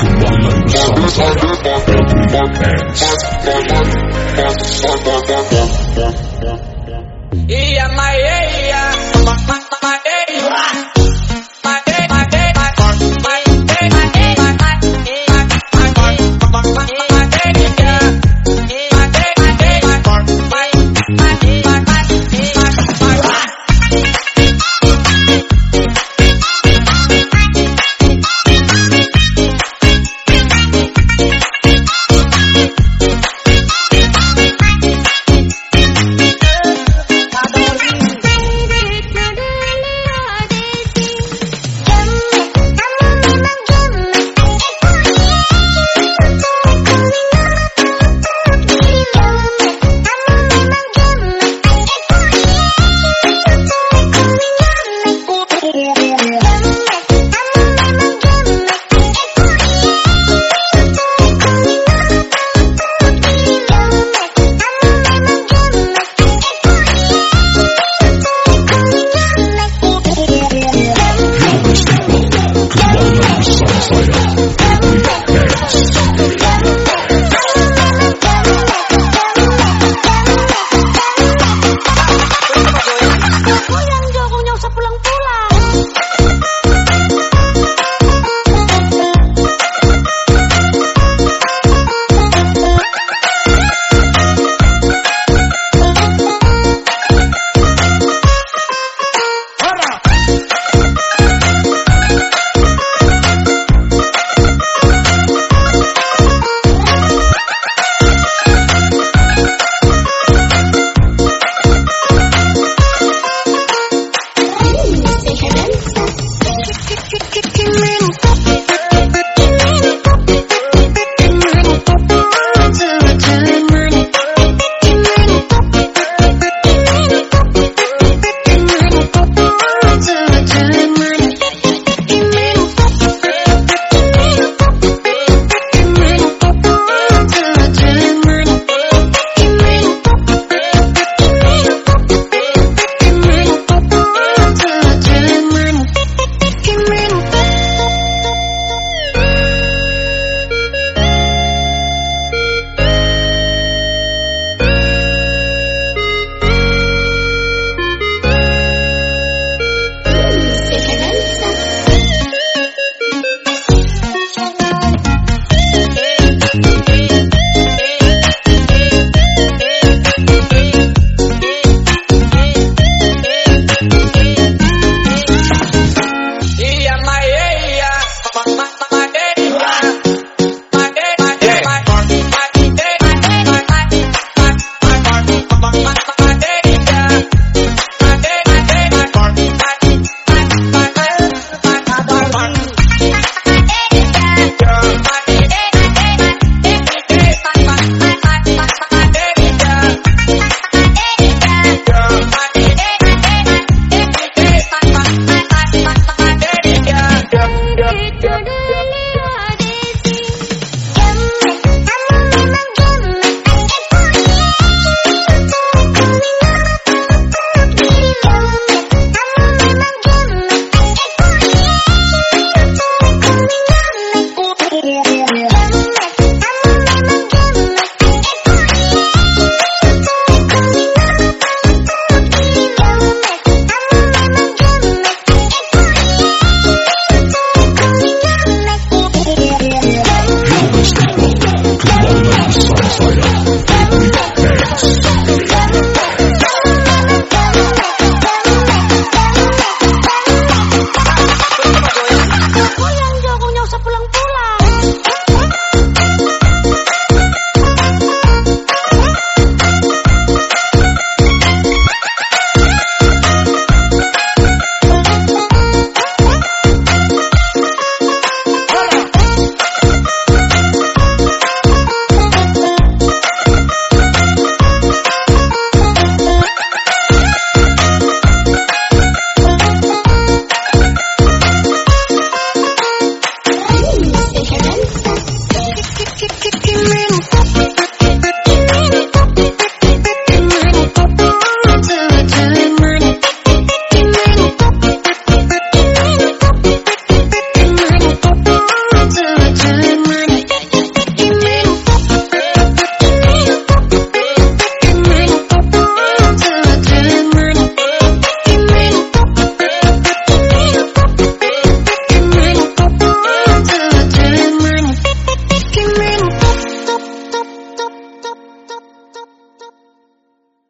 Kembali bersama saya Iya, Maya, iya.